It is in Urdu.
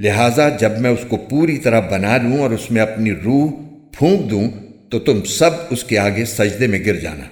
لہٰذا جب میں اس کو پوری طرح بنا لوں اور اس میں اپنی روح پھونک دوں تو تم سب اس کے آگے سجدے میں گر جانا۔